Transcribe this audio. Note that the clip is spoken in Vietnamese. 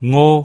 ngô.